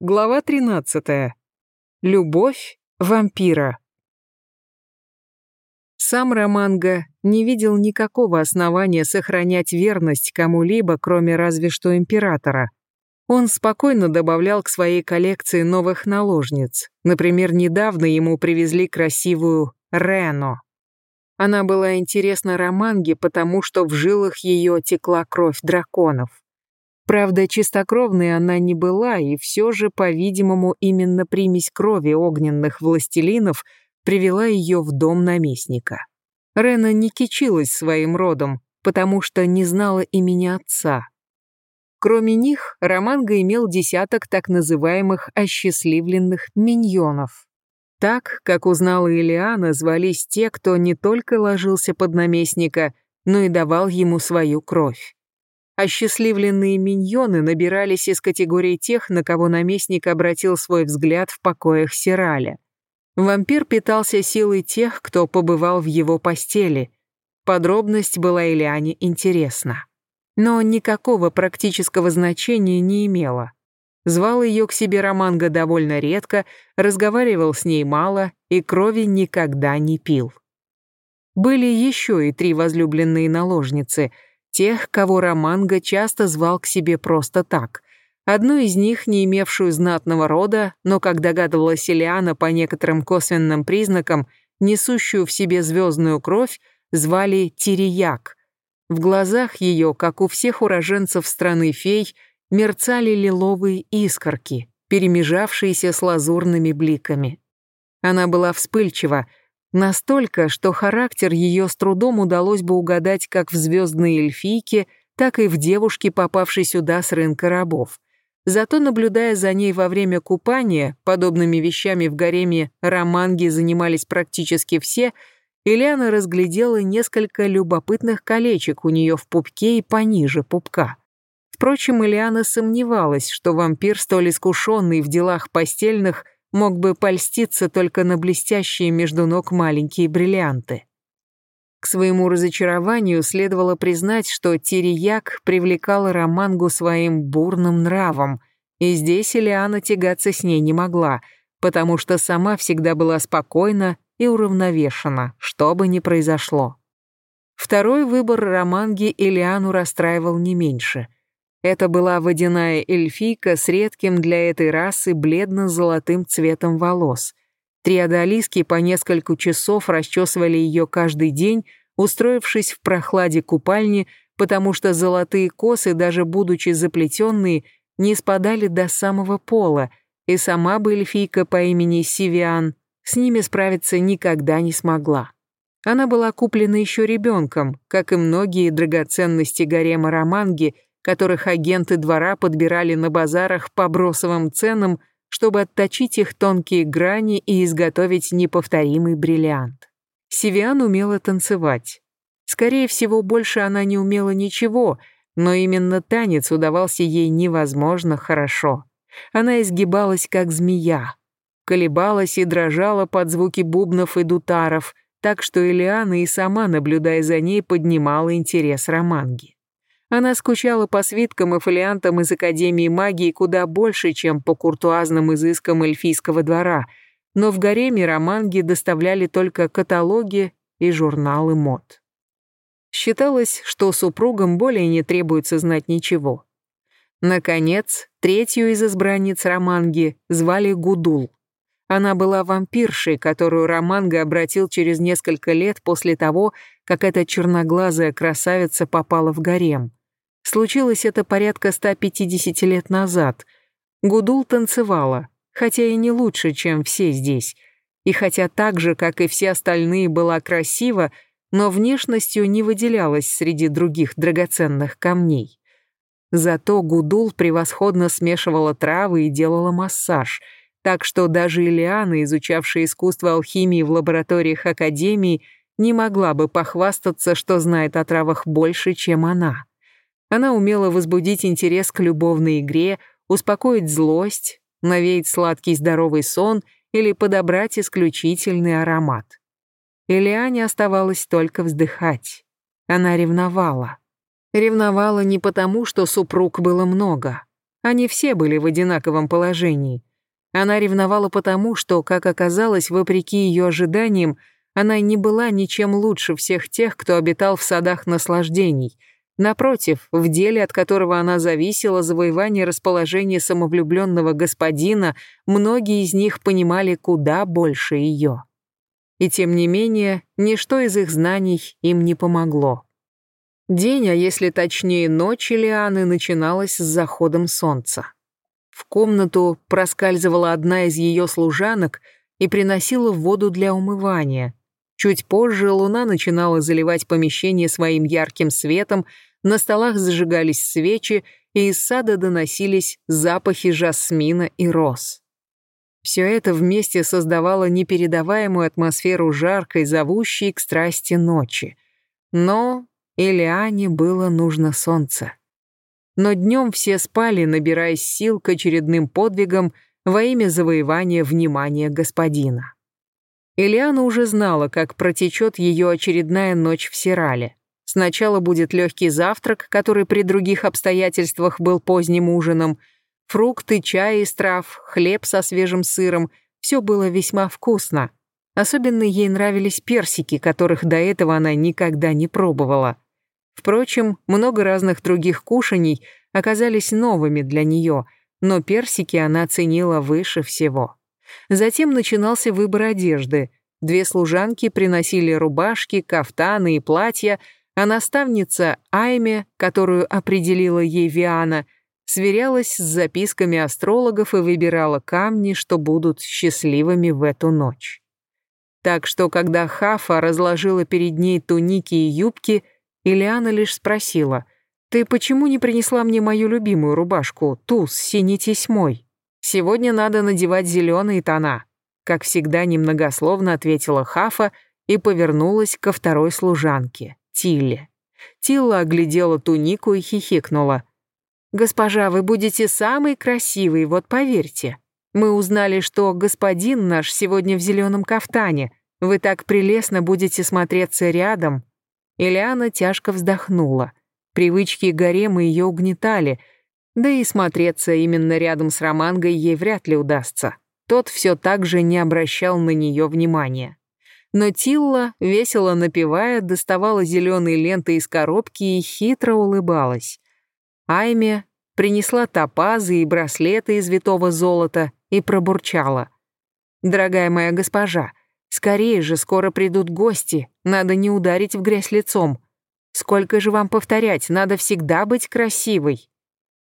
Глава 13. Любовь вампира. Сам Романго не видел никакого основания сохранять верность кому-либо, кроме разве что императора. Он спокойно добавлял к своей коллекции новых наложниц. Например, недавно ему привезли красивую Рено. Она была интересна Романге, потому что в жилах ее текла кровь драконов. Правда, чистокровной она не была, и все же, по-видимому, именно примесь крови огненных властелинов привела ее в дом наместника. Рена не кичилась своим родом, потому что не знала имени отца. Кроме них, Романго имел десяток так называемых осчастливленных миньонов. Так, как узнала Илиана, звались те, кто не только ложился под наместника, но и давал ему свою кровь. Осчастливленные миньоны набирались из категории тех, на кого наместник обратил свой взгляд в покоях Сираля. Вампир питался силой тех, кто побывал в его постели. Подробность была Ильяне интересна. Но никакого практического значения не имела. Звал ее к себе Романго довольно редко, разговаривал с ней мало и крови никогда не пил. Были еще и три возлюбленные наложницы — тех, кого Романго часто звал к себе просто так. Одну из них, не имевшую знатного рода, но, как догадывалась Элиана по некоторым косвенным признакам, несущую в себе звездную кровь, звали Тирияк. В глазах ее, как у всех уроженцев страны фей, мерцали лиловые искорки, перемежавшиеся с лазурными бликами. Она была вспыльчива, Настолько, что характер ее с трудом удалось бы угадать как в звездной эльфийке, так и в девушке, попавшей сюда с рынка рабов. Зато, наблюдая за ней во время купания, подобными вещами в гареме романги занимались практически все, Ильяна разглядела несколько любопытных колечек у нее в пупке и пониже пупка. Впрочем, Ильяна сомневалась, что вампир, столь искушенный в делах постельных, мог бы польститься только на блестящие между ног маленькие бриллианты. К своему разочарованию следовало признать, что Тирияк привлекала Романгу своим бурным нравом, и здесь Элиана тягаться с ней не могла, потому что сама всегда была спокойна и уравновешена, что бы ни произошло. Второй выбор Романги Элиану расстраивал не меньше — это была водяная эльфийка с редким для этой расы бледно-золотым цветом волос. Триадолиски по несколько часов расчесывали ее каждый день, устроившись в прохладе купальни, потому что золотые косы, даже будучи заплетенные, не спадали до самого пола, и сама бы эльфийка по имени Сивиан с ними справиться никогда не смогла. Она была куплена еще ребенком, как и многие драгоценности гарема Романги — которых агенты двора подбирали на базарах по бросовым ценам, чтобы отточить их тонкие грани и изготовить неповторимый бриллиант. Севиан умела танцевать. Скорее всего, больше она не умела ничего, но именно танец удавался ей невозможно хорошо. Она изгибалась, как змея, колебалась и дрожала под звуки бубнов и дутаров, так что Элиана и сама, наблюдая за ней, поднимала интерес Романги. Она скучала по свиткам и фолиантам из Академии магии куда больше, чем по куртуазным изыскам эльфийского двора, но в гареме романги доставляли только каталоги и журналы мод. Считалось, что супругам более не требуется знать ничего. Наконец, третью из избранниц Романги звали Гудул. Она была вампиршей, которую Романга обратил через несколько лет после того, как эта черноглазая красавица попала в гарем. Случилось это порядка 150 лет назад. Гудул танцевала, хотя и не лучше, чем все здесь. И хотя так же, как и все остальные, была красива, но внешностью не выделялась среди других драгоценных камней. Зато Гудул превосходно смешивала травы и делала массаж, так что даже Илиана, изучавшая искусство алхимии в лабораториях Академии, не могла бы похвастаться, что знает о травах больше, чем она. Она умела возбудить интерес к любовной игре, успокоить злость, навеять сладкий здоровый сон или подобрать исключительный аромат. Элиане оставалось только вздыхать. Она ревновала. Ревновала не потому, что супруг было много. Они все были в одинаковом положении. Она ревновала потому, что, как оказалось, вопреки ее ожиданиям, она не была ничем лучше всех тех, кто обитал в садах наслаждений. Напротив, в деле, от которого она зависела, завоевание расположения самовлюбленного господина, многие из них понимали куда больше ее. И тем не менее, ничто из их знаний им не помогло. День, а если точнее ночь Лианы, начиналась с заходом солнца. В комнату проскальзывала одна из ее служанок и приносила воду для умывания. Чуть позже луна начинала заливать помещение своим ярким светом, на столах зажигались свечи, и из сада доносились запахи жасмина и роз. Все это вместе создавало непередаваемую атмосферу жаркой, зовущей к страсти ночи. Но Элиане было нужно солнце. Но днем все спали, набираясь сил к очередным подвигам во имя завоевания внимания господина. Элиана уже знала, как протечет ее очередная ночь в Сирале. Сначала будет легкий завтрак, который при других обстоятельствах был поздним ужином — Фрукты, чай из трав, хлеб со свежим сыром — все было весьма вкусно. Особенно ей нравились персики, которых до этого она никогда не пробовала. Впрочем, много разных других кушаний оказались новыми для нее, но персики она ценила выше всего. Затем начинался выбор одежды. Две служанки приносили рубашки, кафтаны и платья, а наставница Айме, которую определила ей Виана — сверялась с записками астрологов и выбирала камни, что будут счастливыми в эту ночь. Так что, когда Хафа разложила перед ней туники и юбки, Ильяна лишь спросила, «Ты почему не принесла мне мою любимую рубашку, ту с синей тесьмой? Сегодня надо надевать зеленые тона», как всегда немногословно ответила Хафа и повернулась ко второй служанке, Тилле. Тилла оглядела тунику и хихикнула. «Госпожа, вы будете самый красивый, вот поверьте. Мы узнали, что господин наш сегодня в зеленом кафтане. Вы так прелестно будете смотреться рядом». Ильяна тяжко вздохнула. Привычки гарема ее угнетали, да и смотреться именно рядом с Романгой ей вряд ли удастся. Тот все так же не обращал на нее внимания. Но Тилла, весело напевая, доставала зеленые ленты из коробки и хитро улыбалась. Айме принесла топазы и браслеты из витого золота и пробурчала. «Дорогая моя госпожа, скорее же, скоро придут гости, надо не ударить в грязь лицом. Сколько же вам повторять, надо всегда быть красивой».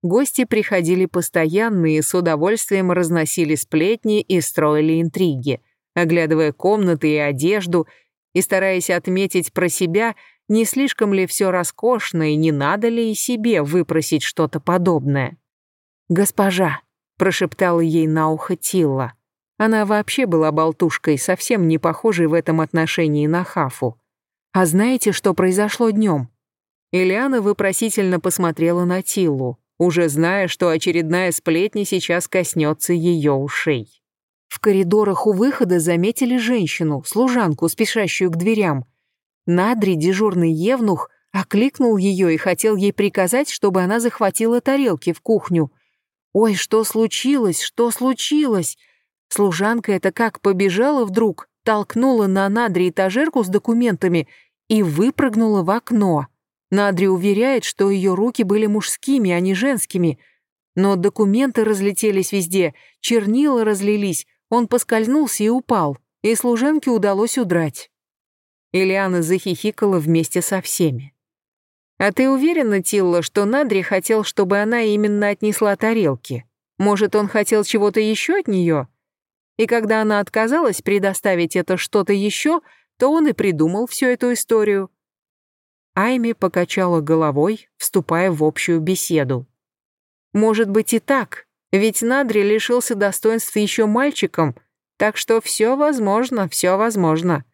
Гости приходили постоянно и с удовольствием разносили сплетни и строили интриги, оглядывая комнаты и одежду и стараясь отметить про себя, не слишком ли все роскошно и не надо ли и себе выпросить что-то подобное. «Госпожа», — прошептала ей на ухо Тилла. Она вообще была болтушкой, совсем не похожей в этом отношении на Хафу. «А знаете, что произошло днем?» Ильяна вопросительно посмотрела на Тиллу, уже зная, что очередная сплетня сейчас коснется ее ушей. В коридорах у выхода заметили женщину, служанку, спешащую к дверям. Надри, дежурный евнух, окликнул ее и хотел ей приказать, чтобы она захватила тарелки в кухню. «Ой, что случилось? Что случилось?» Служанка это как побежала вдруг, толкнула на Надри этажерку с документами и выпрыгнула в окно. Надри уверяет, что ее руки были мужскими, а не женскими. Но документы разлетелись везде, чернила разлились, он поскользнулся и упал, и служанке удалось удрать. Ильяна захихикала вместе со всеми. «А ты уверена, Тилла, что Надри хотел, чтобы она именно отнесла тарелки? Может, он хотел чего-то еще от нее? И когда она отказалась предоставить это что-то еще, то он и придумал всю эту историю». Айми покачала головой, вступая в общую беседу. «Может быть и так, ведь Надри лишился достоинства еще мальчиком, так что все возможно, все возможно».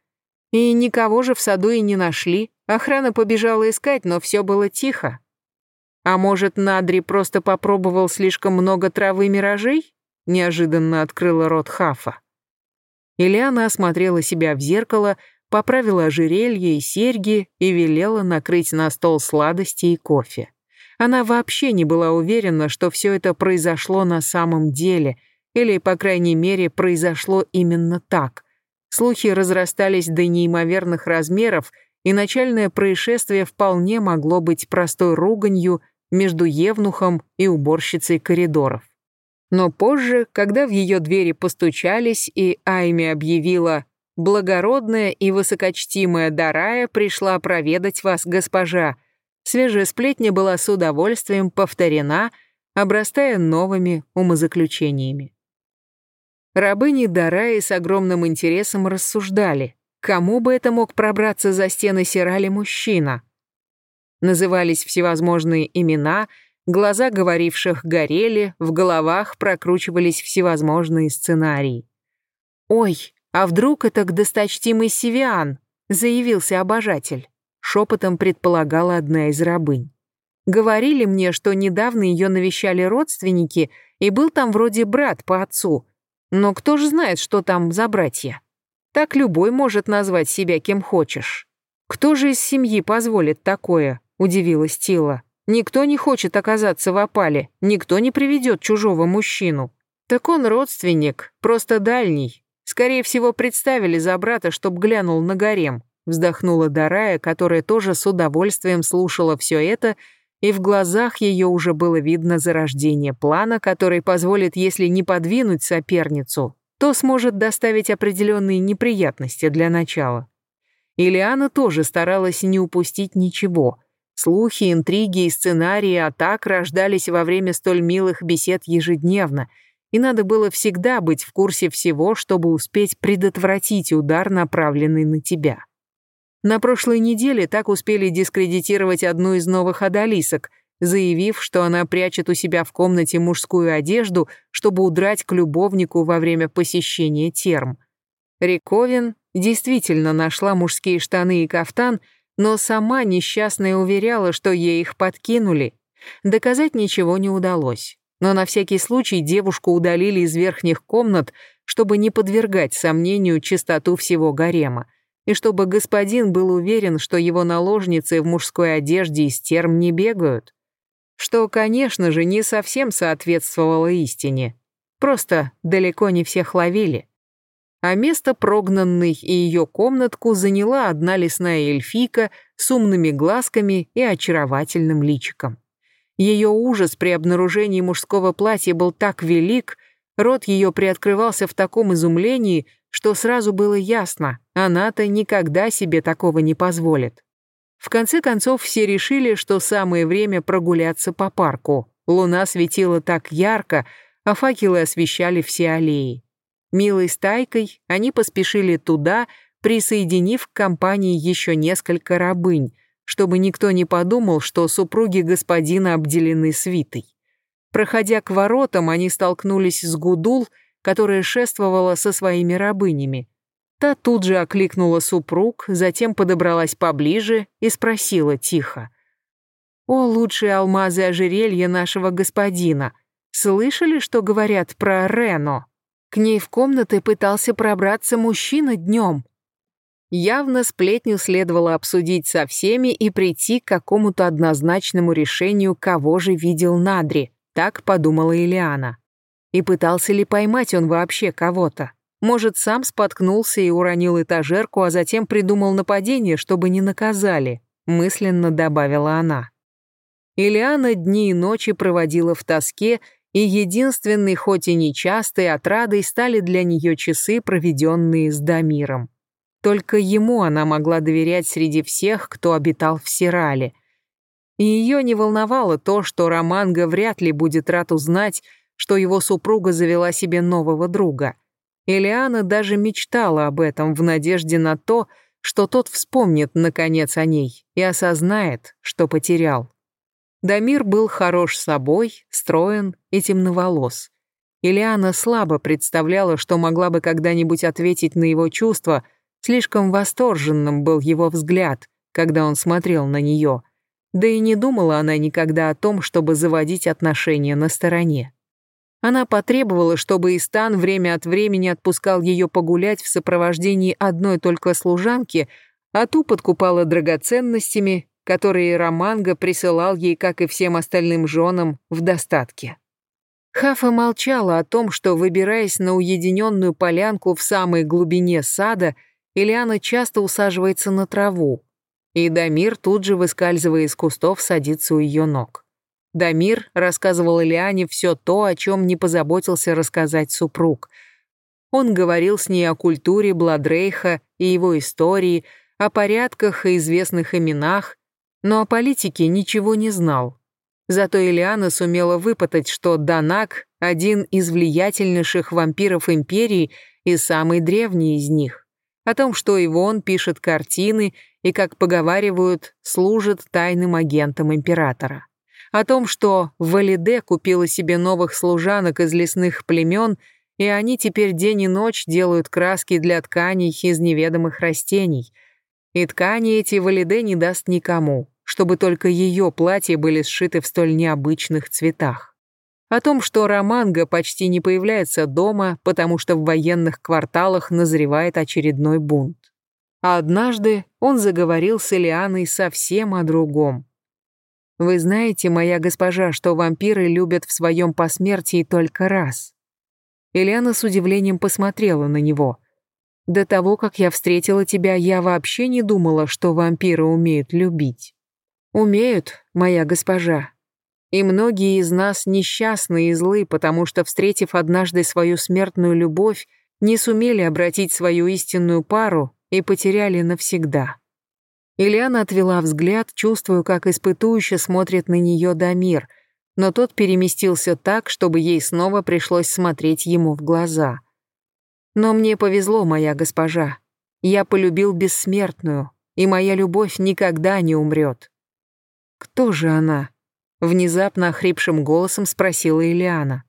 И никого же в саду и не нашли. Охрана побежала искать, но все было тихо. А может, Надри просто попробовал слишком много травы миражей? Неожиданно открыла рот Хафа. Ильяна осмотрела себя в зеркало, поправила ожерелье и серьги и велела накрыть на стол сладости и кофе. Она вообще не была уверена, что все это произошло на самом деле, или, по крайней мере, произошло именно так. Слухи разрастались до неимоверных размеров, и начальное происшествие вполне могло быть простой руганью между Евнухом и уборщицей коридоров. Но позже, когда в ее двери постучались, и Айми объявила «Благородная и высокочтимая Дарая пришла проведать вас, госпожа», свежая сплетня была с удовольствием повторена, обрастая новыми умозаключениями. Рабыни Дараи с огромным интересом рассуждали, кому бы это мог пробраться за стены Сирали мужчина. Назывались всевозможные имена — Глаза говоривших горели, в головах прокручивались всевозможные сценарии. «Ой, а вдруг это к досточтимый Севиан?» — заявился обожатель. Шепотом предполагала одна из рабынь. Говорили мне, что недавно ее навещали родственники, и был там вроде брат по отцу. Но кто же знает, что там за братья? Так любой может назвать себя кем хочешь. Кто же из семьи позволит такое? Удивилась Тила. Никто не хочет оказаться в опале, никто не приведет чужого мужчину. Так он родственник, просто дальний. Скорее всего, представили за брата, чтоб глянул на гарем. Вздохнула Дарая, которая тоже с удовольствием слушала все это, и в глазах ее уже было видно зарождение плана, который позволит, если не подвинуть соперницу, то сможет доставить определенные неприятности для начала. Ильяна тоже старалась не упустить ничего — Слухи, интриги и сценарии атак рождались во время столь милых бесед ежедневно, и надо было всегда быть в курсе всего, чтобы успеть предотвратить удар, направленный на тебя. На прошлой неделе так успели дискредитировать одну из новых одолисок, заявив, что она прячет у себя в комнате мужскую одежду, чтобы удрать к любовнику во время посещения терм. Риковин действительно нашла мужские штаны и кафтан — но сама несчастная уверяла, что ей их подкинули. Доказать ничего не удалось. Но на всякий случай девушку удалили из верхних комнат, чтобы не подвергать сомнению чистоту всего гарема, и чтобы господин был уверен, что его наложницы в мужской одежде из терм не бегают. Что, конечно же, не совсем соответствовало истине. Просто далеко не всех ловили а место прогнанной и ее комнатку заняла одна лесная эльфийка с умными глазками и очаровательным личиком. Ее ужас при обнаружении мужского платья был так велик, рот ее приоткрывался в таком изумлении, что сразу было ясно, она-то никогда себе такого не позволит. В конце концов все решили, что самое время прогуляться по парку. Луна светила так ярко, а факелы освещали все аллеи. Милой стайкой они поспешили туда, присоединив к компании еще несколько рабынь, чтобы никто не подумал, что супруги господина обделены свитой. Проходя к воротам, они столкнулись с Гудул, которая шествовала со своими рабынями. Та тут же окликнула супруг, затем подобралась поближе и спросила тихо. «О, лучшие алмазы ожерелья нашего господина! Слышали, что говорят про Рено?» К ней в комнаты пытался пробраться мужчина днем. Явно сплетню следовало обсудить со всеми и прийти к какому-то однозначному решению, кого же видел Надри, так подумала Илиана. И пытался ли поймать он вообще кого-то? Может, сам споткнулся и уронил этажерку, а затем придумал нападение, чтобы не наказали, мысленно добавила она. Илиана дни и ночи проводила в тоске и единственной, хоть и нечастой, отрадой стали для нее часы, проведенные с Дамиром. Только ему она могла доверять среди всех, кто обитал в Сирале. И ее не волновало то, что Романго вряд ли будет рад узнать, что его супруга завела себе нового друга. Элиана даже мечтала об этом в надежде на то, что тот вспомнит, наконец, о ней и осознает, что потерял. Дамир был хорош собой, строен и темноволос. Ильяна слабо представляла, что могла бы когда-нибудь ответить на его чувства, слишком восторженным был его взгляд, когда он смотрел на нее. Да и не думала она никогда о том, чтобы заводить отношения на стороне. Она потребовала, чтобы Истан время от времени отпускал ее погулять в сопровождении одной только служанки, а ту подкупала драгоценностями которые Романго присылал ей, как и всем остальным женам, в достатке. Хафа молчала о том, что, выбираясь на уединенную полянку в самой глубине сада, Ильяна часто усаживается на траву, и Дамир тут же, выскальзывая из кустов, садится у ее ног. Дамир рассказывал Ильяне все то, о чем не позаботился рассказать супруг. Он говорил с ней о культуре Бладрейха и его истории, о порядках и известных именах, но о политике ничего не знал. Зато Ильяна сумела выпытать, что Данак — один из влиятельнейших вампиров Империи и самый древний из них. О том, что Ивон пишет картины и, как поговаривают, служит тайным агентом Императора. О том, что Валиде купила себе новых служанок из лесных племен, и они теперь день и ночь делают краски для тканей из неведомых растений. И ткани эти Валиде не даст никому чтобы только ее платья были сшиты в столь необычных цветах. О том, что Романго почти не появляется дома, потому что в военных кварталах назревает очередной бунт. А однажды он заговорил с Элианой совсем о другом. «Вы знаете, моя госпожа, что вампиры любят в своем посмертии только раз». Элиана с удивлением посмотрела на него. «До того, как я встретила тебя, я вообще не думала, что вампиры умеют любить». Умеют, моя госпожа. И многие из нас несчастны и злы, потому что, встретив однажды свою смертную любовь, не сумели обратить свою истинную пару и потеряли навсегда. Ильяна отвела взгляд, чувствуя, как испытующе смотрит на нее Дамир, но тот переместился так, чтобы ей снова пришлось смотреть ему в глаза. «Но мне повезло, моя госпожа. Я полюбил бессмертную, и моя любовь никогда не умрет. «Кто же она?» — внезапно охрипшим голосом спросила Ильяна.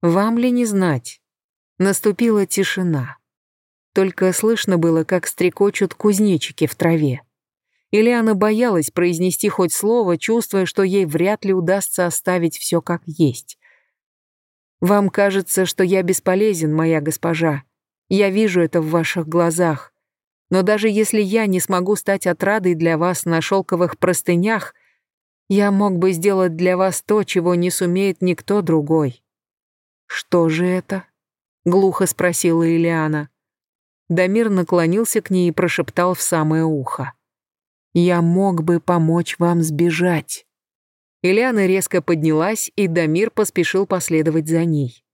«Вам ли не знать?» Наступила тишина. Только слышно было, как стрекочут кузнечики в траве. Ильяна боялась произнести хоть слово, чувствуя, что ей вряд ли удастся оставить все как есть. «Вам кажется, что я бесполезен, моя госпожа. Я вижу это в ваших глазах. Но даже если я не смогу стать отрадой для вас на шелковых простынях, я мог бы сделать для вас то, чего не сумеет никто другой. Что же это? Глухо спросила Ильяна. Дамир наклонился к ней и прошептал в самое ухо. «Я мог бы помочь вам сбежать». Ильяна резко поднялась, и Дамир поспешил последовать за ней.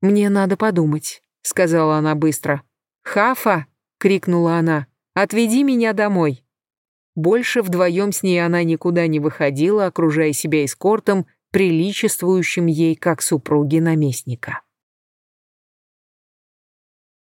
«Мне надо подумать», — сказала она быстро. «Хафа!» — крикнула она. «Отведи меня домой!» Больше вдвоем с ней она никуда не выходила, окружая себя эскортом, приличествующим ей как супруги наместника.